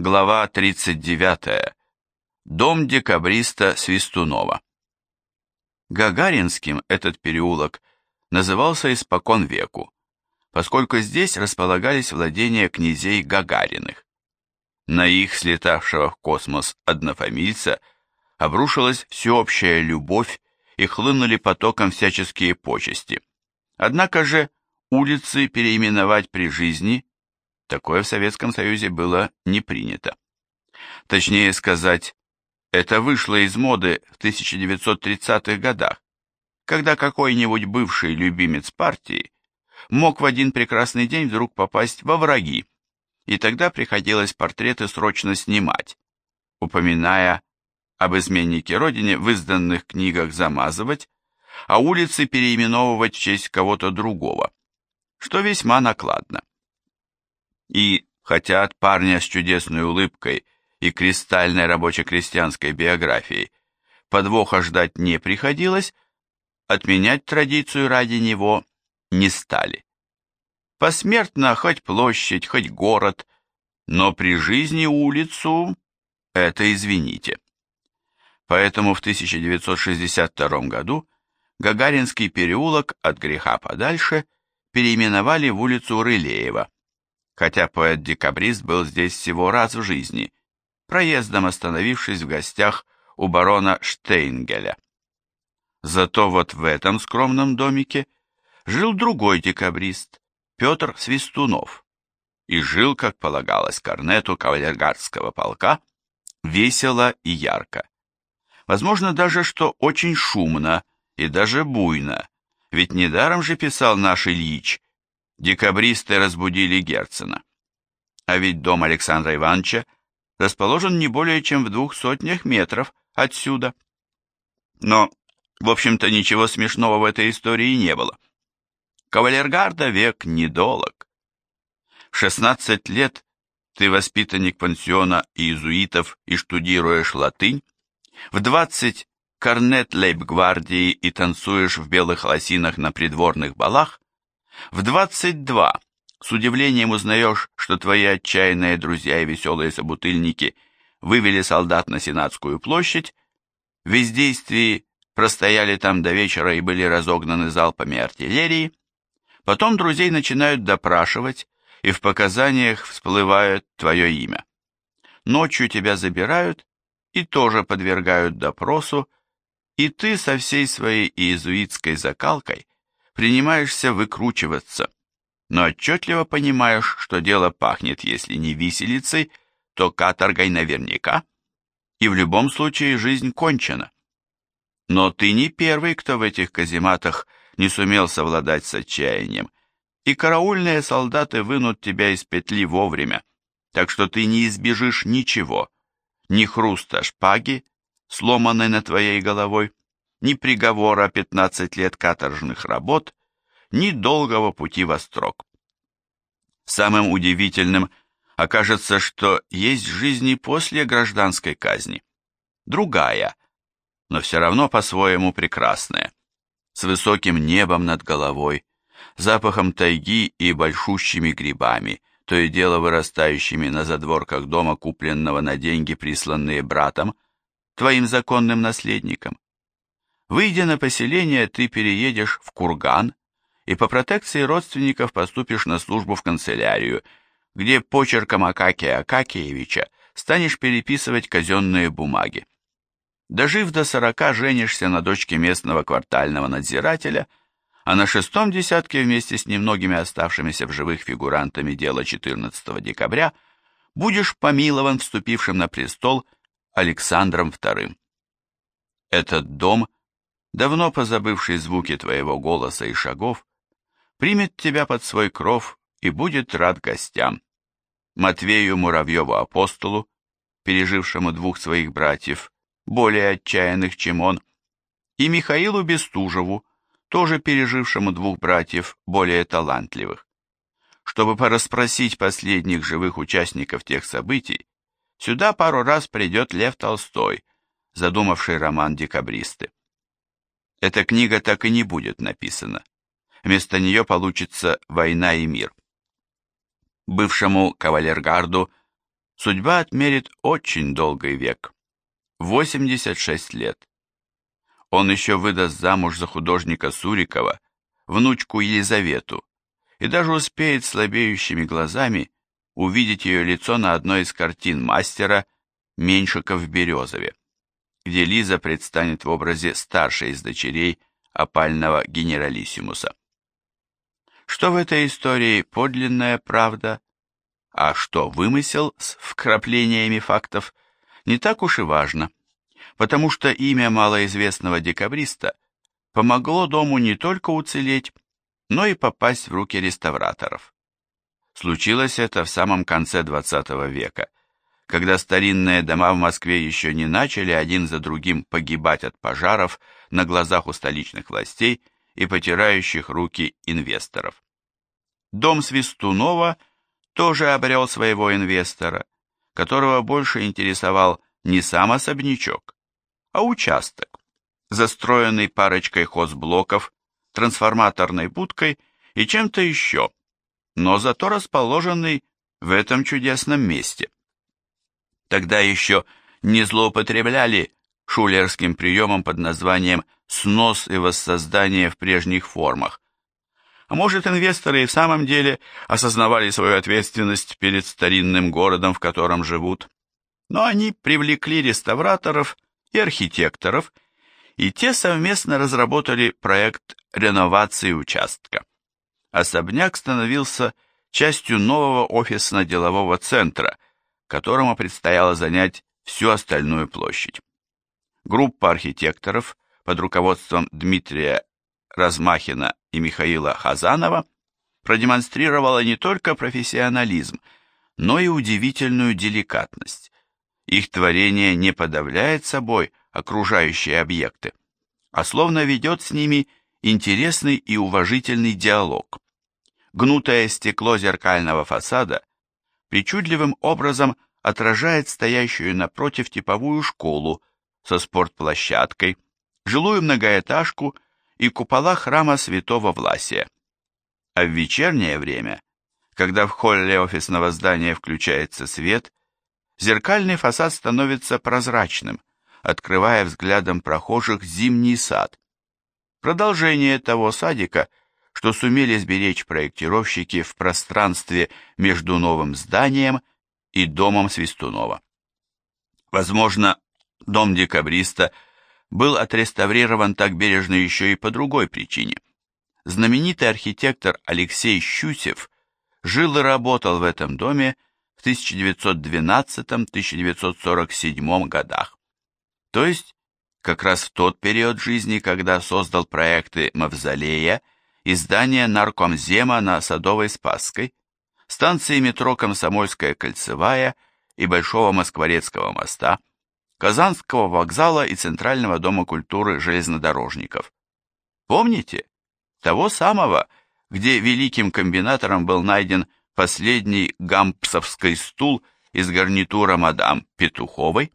Глава 39. Дом декабриста Свистунова. Гагаринским этот переулок назывался испокон веку, поскольку здесь располагались владения князей Гагариных. На их слетавшего в космос однофамильца обрушилась всеобщая любовь и хлынули потоком всяческие почести. Однако же улицы переименовать при жизни Такое в Советском Союзе было не принято. Точнее сказать, это вышло из моды в 1930-х годах, когда какой-нибудь бывший любимец партии мог в один прекрасный день вдруг попасть во враги, и тогда приходилось портреты срочно снимать, упоминая об изменнике Родине в изданных книгах замазывать, а улицы переименовывать в честь кого-то другого, что весьма накладно. И, хотя от парня с чудесной улыбкой и кристальной рабоче-крестьянской биографией подвоха ждать не приходилось, отменять традицию ради него не стали. Посмертно хоть площадь, хоть город, но при жизни улицу – это извините. Поэтому в 1962 году Гагаринский переулок от греха подальше переименовали в улицу Рылеева, хотя поэт-декабрист был здесь всего раз в жизни, проездом остановившись в гостях у барона Штейнгеля. Зато вот в этом скромном домике жил другой декабрист, Петр Свистунов, и жил, как полагалось корнету кавалергардского полка, весело и ярко. Возможно даже, что очень шумно и даже буйно, ведь недаром же писал наш Ильич, Декабристы разбудили Герцена. А ведь дом Александра Ивановича расположен не более чем в двух сотнях метров отсюда. Но, в общем-то, ничего смешного в этой истории не было. Кавалергарда век недолог. В 16 лет ты воспитанник пансиона иезуитов и штудируешь латынь, в 20 корнет лейб-гвардии и танцуешь в белых лосинах на придворных балах, в 22 с удивлением узнаешь, что твои отчаянные друзья и веселые собутыльники вывели солдат на Сенатскую площадь, в бездействии простояли там до вечера и были разогнаны залпами артиллерии, потом друзей начинают допрашивать, и в показаниях всплывает твое имя. Ночью тебя забирают и тоже подвергают допросу, и ты со всей своей иезуитской закалкой принимаешься выкручиваться, но отчетливо понимаешь, что дело пахнет, если не виселицей, то каторгой наверняка, и в любом случае жизнь кончена. Но ты не первый, кто в этих казематах не сумел совладать с отчаянием, и караульные солдаты вынут тебя из петли вовремя, так что ты не избежишь ничего, ни хруста шпаги, сломанной над твоей головой, ни приговора 15 лет каторжных работ, ни долгого пути во строк. Самым удивительным окажется, что есть жизнь и после гражданской казни. Другая, но все равно по-своему прекрасная, с высоким небом над головой, запахом тайги и большущими грибами, то и дело вырастающими на задворках дома, купленного на деньги, присланные братом, твоим законным наследником. Выйдя на поселение, ты переедешь в Курган и по протекции родственников поступишь на службу в канцелярию, где почерком Акакия Акакиевича станешь переписывать казенные бумаги. Дожив до сорока, женишься на дочке местного квартального надзирателя, а на шестом десятке вместе с немногими оставшимися в живых фигурантами дела 14 декабря будешь помилован вступившим на престол Александром II. Этот дом – давно позабывший звуки твоего голоса и шагов, примет тебя под свой кров и будет рад гостям. Матвею Муравьеву-апостолу, пережившему двух своих братьев, более отчаянных, чем он, и Михаилу Бестужеву, тоже пережившему двух братьев, более талантливых. Чтобы порасспросить последних живых участников тех событий, сюда пару раз придет Лев Толстой, задумавший роман «Декабристы». Эта книга так и не будет написана. Вместо нее получится «Война и мир». Бывшему кавалергарду судьба отмерит очень долгий век. 86 лет. Он еще выдаст замуж за художника Сурикова, внучку Елизавету, и даже успеет слабеющими глазами увидеть ее лицо на одной из картин мастера Меньшиков в Березове, где Лиза предстанет в образе старшей из дочерей опального генералиссимуса. Что в этой истории подлинная правда, а что вымысел с вкраплениями фактов, не так уж и важно, потому что имя малоизвестного декабриста помогло дому не только уцелеть, но и попасть в руки реставраторов. Случилось это в самом конце XX века, когда старинные дома в Москве еще не начали один за другим погибать от пожаров на глазах у столичных властей и потирающих руки инвесторов. Дом Свистунова тоже обрел своего инвестора, которого больше интересовал не сам особнячок, а участок, застроенный парочкой хозблоков, трансформаторной будкой и чем-то еще, но зато расположенный в этом чудесном месте. Тогда еще не злоупотребляли шулерским приемом под названием «снос и воссоздание в прежних формах». А может, инвесторы и в самом деле осознавали свою ответственность перед старинным городом, в котором живут. Но они привлекли реставраторов и архитекторов, и те совместно разработали проект реновации участка. Особняк становился частью нового офисно-делового центра – которому предстояло занять всю остальную площадь. Группа архитекторов под руководством Дмитрия Размахина и Михаила Хазанова продемонстрировала не только профессионализм, но и удивительную деликатность. Их творение не подавляет собой окружающие объекты, а словно ведет с ними интересный и уважительный диалог. Гнутое стекло зеркального фасада причудливым образом отражает стоящую напротив типовую школу со спортплощадкой, жилую многоэтажку и купола храма святого Власия. А в вечернее время, когда в холле офисного здания включается свет, зеркальный фасад становится прозрачным, открывая взглядом прохожих зимний сад. Продолжение того садика – что сумели сберечь проектировщики в пространстве между новым зданием и домом Свистунова. Возможно, дом декабриста был отреставрирован так бережно еще и по другой причине. Знаменитый архитектор Алексей Щусев жил и работал в этом доме в 1912-1947 годах. То есть, как раз в тот период жизни, когда создал проекты Мавзолея издание наркомзема на Садовой Спасской, станции метро Комсомольская кольцевая и Большого Москворецкого моста, Казанского вокзала и Центрального дома культуры железнодорожников. Помните? Того самого, где великим комбинатором был найден последний гампсовский стул из гарнитура мадам Петуховой?